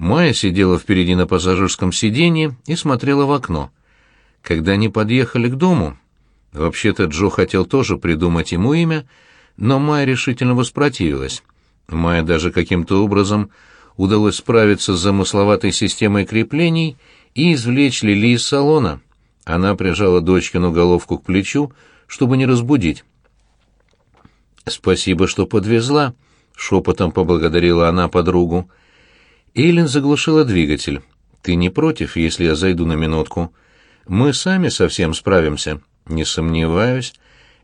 Майя сидела впереди на пассажирском сиденье и смотрела в окно. Когда они подъехали к дому, вообще-то Джо хотел тоже придумать ему имя, но Майя решительно воспротивилась. Майя даже каким-то образом удалось справиться с замысловатой системой креплений и извлечь Лили из салона. Она прижала дочкину головку к плечу, чтобы не разбудить. «Спасибо, что подвезла», — шепотом поблагодарила она подругу. Эйлин заглушила двигатель. «Ты не против, если я зайду на минутку? Мы сами совсем справимся». «Не сомневаюсь».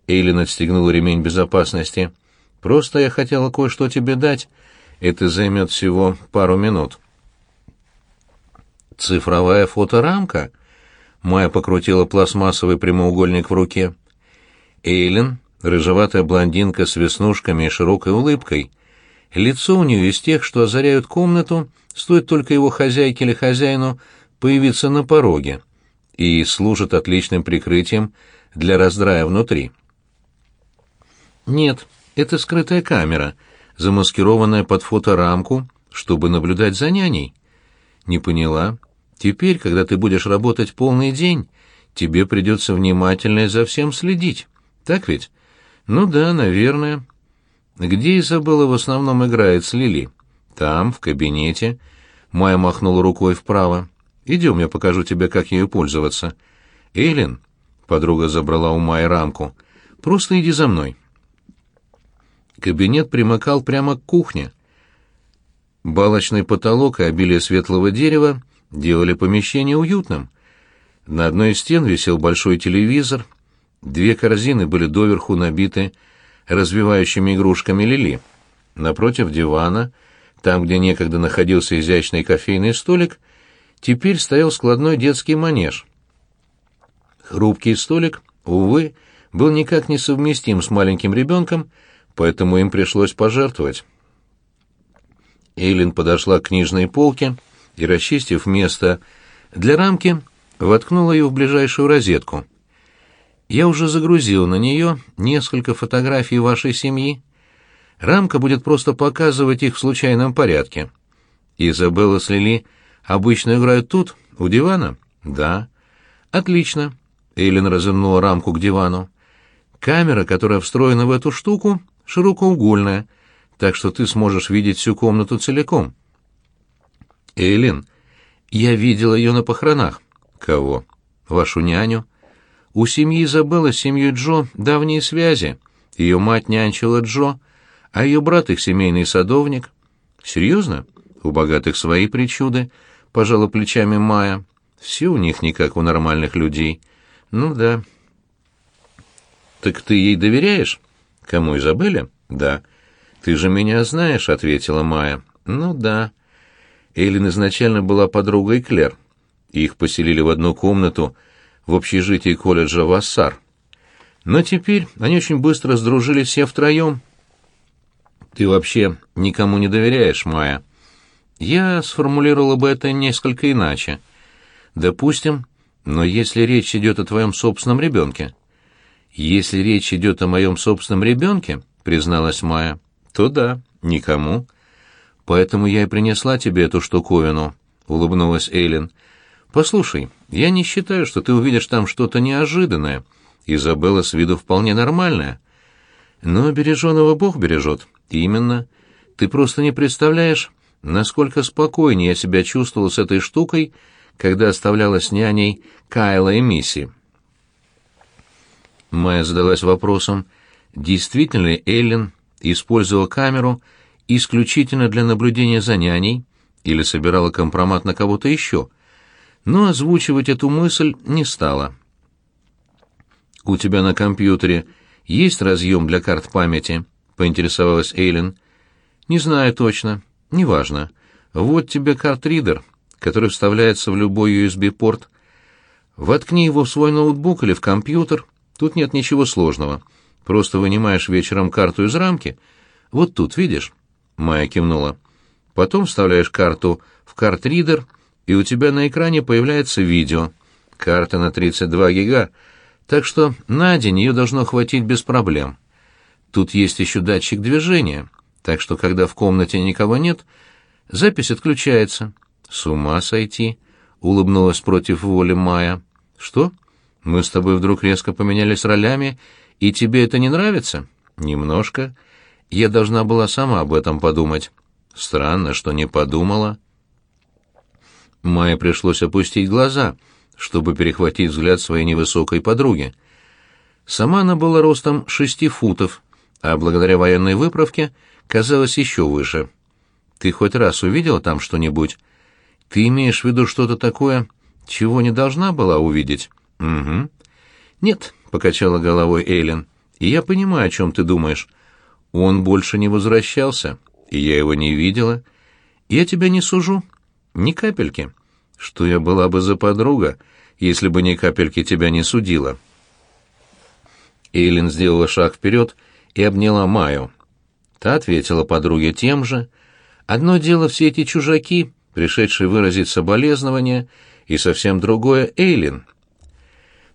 Эйлин отстегнула ремень безопасности. «Просто я хотела кое-что тебе дать. Это займет всего пару минут». «Цифровая фоторамка?» Майя покрутила пластмассовый прямоугольник в руке. Эйлин, рыжеватая блондинка с веснушками и широкой улыбкой. Лицо у нее из тех, что озаряют комнату, стоит только его хозяйке или хозяину появиться на пороге, и служит отличным прикрытием для раздрая внутри. Нет, это скрытая камера, замаскированная под фоторамку, чтобы наблюдать за няней. Не поняла. Теперь, когда ты будешь работать полный день, тебе придется внимательно за всем следить. Так ведь? Ну да, наверное. Где Изабелла в основном играет с Лили? Там, в кабинете. Майя махнула рукой вправо. Идем, я покажу тебе, как ею пользоваться. Эйлин, подруга забрала у Майи рамку. Просто иди за мной. Кабинет примыкал прямо к кухне. Балочный потолок и обилие светлого дерева делали помещение уютным. На одной из стен висел большой телевизор, две корзины были доверху набиты развивающими игрушками Лили. Напротив дивана, там, где некогда находился изящный кофейный столик, теперь стоял складной детский манеж. Хрупкий столик, увы, был никак не совместим с маленьким ребенком, поэтому им пришлось пожертвовать. Эйлин подошла к книжной полке и, расчистив место для рамки, воткнула ее в ближайшую розетку. «Я уже загрузил на нее несколько фотографий вашей семьи. Рамка будет просто показывать их в случайном порядке. Изабелла с Лили обычно играют тут, у дивана?» «Да». «Отлично». Эйлин развернула рамку к дивану. «Камера, которая встроена в эту штуку, широкоугольная, так что ты сможешь видеть всю комнату целиком». «Эйлин, я видела ее на похоронах». «Кого?» «Вашу няню». «У семьи Изабеллы с семьей Джо давние связи. Ее мать нянчила Джо, а ее брат их семейный садовник». «Серьезно? У богатых свои причуды», — пожала плечами Майя. «Все у них не как у нормальных людей». «Ну да». «Так ты ей доверяешь?» «Кому, Изабелле?» «Да». «Ты же меня знаешь», — ответила Майя. «Ну да». Эйлин изначально была подругой Клер. Их поселили в одну комнату в общежитии колледжа Вассар. Но теперь они очень быстро сдружились все втроем. «Ты вообще никому не доверяешь, Майя?» Я сформулировала бы это несколько иначе. Допустим, но если речь идет о твоем собственном ребенке. Если речь идет о моем собственном ребенке, призналась Майя, то да, никому. Поэтому я и принесла тебе эту штуковину, улыбнулась Эйлин. Послушай, я не считаю, что ты увидишь там что-то неожиданное. Изабелла с виду вполне нормальная. Но береженого Бог бережет. Именно. Ты просто не представляешь, насколько спокойнее я себя чувствовал с этой штукой, когда оставляла с няней Кайла и Мисси. Майя задалась вопросом, действительно ли Эллен использовала камеру исключительно для наблюдения за няней или собирала компромат на кого-то еще, но озвучивать эту мысль не стала. «У тебя на компьютере есть разъем для карт памяти?» — поинтересовалась Эйлин. «Не знаю точно. Неважно. Вот тебе карт-ридер, который вставляется в любой USB-порт. Воткни его в свой ноутбук или в компьютер. Тут нет ничего сложного. Просто вынимаешь вечером карту из рамки. Вот тут, видишь?» Майя кивнула. Потом вставляешь карту в карт-ридер, и у тебя на экране появляется видео. Карта на 32 гига, так что на день ее должно хватить без проблем. Тут есть еще датчик движения, так что когда в комнате никого нет, запись отключается, С ума сойти, улыбнулась против воли Майя. Что? Мы с тобой вдруг резко поменялись ролями, и тебе это не нравится? Немножко. Я должна была сама об этом подумать. Странно, что не подумала. Майе пришлось опустить глаза, чтобы перехватить взгляд своей невысокой подруги. Сама она была ростом шести футов, а благодаря военной выправке казалась еще выше. Ты хоть раз увидела там что-нибудь? Ты имеешь в виду что-то такое, чего не должна была увидеть? Угу. Нет, покачала головой Эйлин. И я понимаю, о чем ты думаешь. Он больше не возвращался, и я его не видела. Я тебя не сужу. Ни капельки. Что я была бы за подруга, если бы ни капельки тебя не судила. Эйлин сделала шаг вперед и обняла Майю. Та ответила подруге тем же. Одно дело все эти чужаки, пришедшие выразить соболезнования, и совсем другое — Эйлин.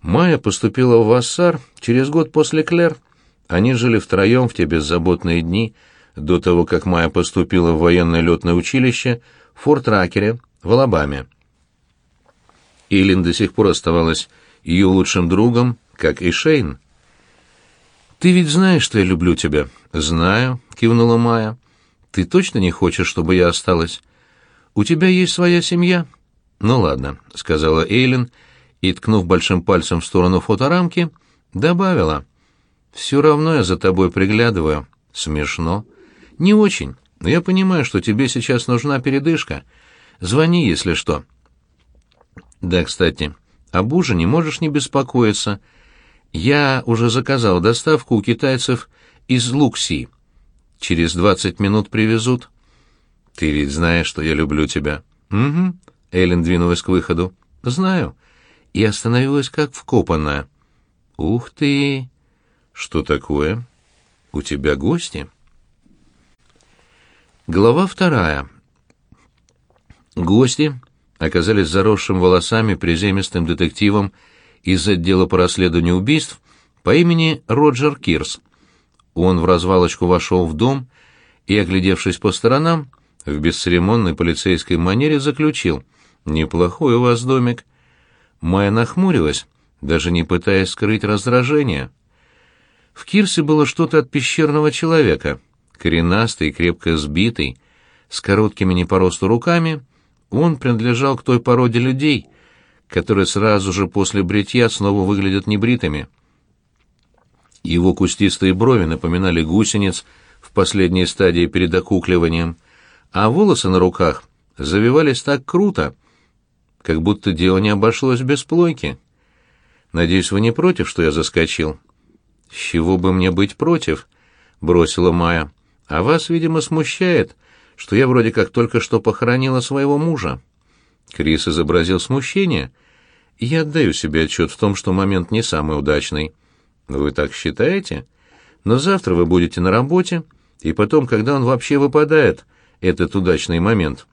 Майя поступила в Вассар через год после Клер. Они жили втроем в те беззаботные дни, до того, как Майя поступила в военное летное училище в Форт-Ракере в Алабаме. Эйлин до сих пор оставалась ее лучшим другом, как и Шейн. «Ты ведь знаешь, что я люблю тебя?» «Знаю», — кивнула Майя. «Ты точно не хочешь, чтобы я осталась? У тебя есть своя семья?» «Ну ладно», — сказала Эйлин, и, ткнув большим пальцем в сторону фоторамки, добавила. «Все равно я за тобой приглядываю. Смешно. Не очень, но я понимаю, что тебе сейчас нужна передышка. Звони, если что». «Да, кстати, об ужине можешь не беспокоиться. Я уже заказал доставку у китайцев из Лукси. Через двадцать минут привезут. Ты ведь знаешь, что я люблю тебя. Угу. Эллен двинулась к выходу. Знаю. И остановилась как вкопанная. Ух ты. Что такое? У тебя гости? Глава вторая. Гости оказались заросшим волосами приземистым детективом из отдела по расследованию убийств по имени Роджер Кирс. Он в развалочку вошел в дом и, оглядевшись по сторонам, в бесцеремонной полицейской манере заключил «Неплохой у вас домик». Майя нахмурилась, даже не пытаясь скрыть раздражение. В Кирсе было что-то от пещерного человека, коренастый крепко сбитый, с короткими не по росту руками, он принадлежал к той породе людей, которые сразу же после бритья снова выглядят небритыми. Его кустистые брови напоминали гусениц в последней стадии перед окукливанием, а волосы на руках завивались так круто, как будто дело не обошлось без плойки. «Надеюсь, вы не против, что я заскочил?» «С чего бы мне быть против?» — бросила Майя. «А вас, видимо, смущает, что я вроде как только что похоронила своего мужа». Крис изобразил смущение. «Я отдаю себе отчет в том, что момент не самый удачный». Вы так считаете? Но завтра вы будете на работе, и потом, когда он вообще выпадает, этот удачный момент.